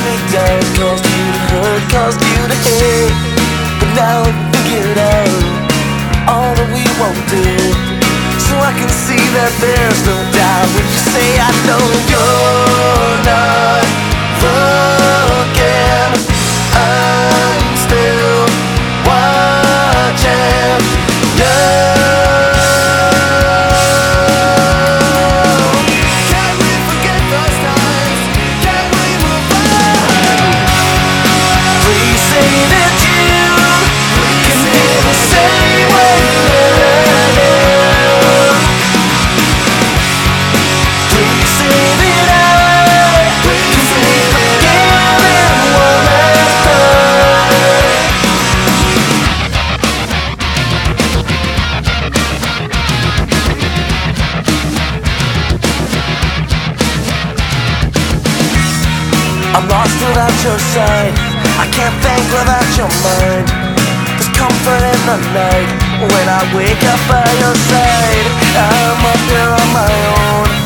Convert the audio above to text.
me down Caused you to hurt, caused you to hate But now I figured out All that we won't do So I can see that there's side I can't think without your mind. There's comfort in the night When I wake up by your side. I'm up here on my own